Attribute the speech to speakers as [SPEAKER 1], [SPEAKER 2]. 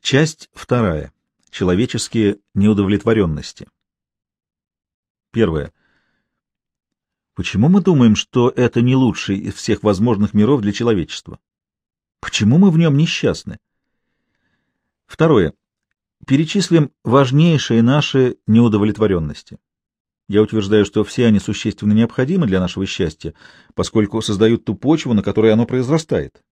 [SPEAKER 1] Часть вторая. Человеческие неудовлетворенности. Первое. Почему мы думаем, что это не лучший из всех возможных миров для человечества? Почему мы в нем несчастны? Второе. Перечислим важнейшие наши неудовлетворенности. Я утверждаю, что все они существенно необходимы для нашего счастья, поскольку создают ту почву, на которой оно произрастает.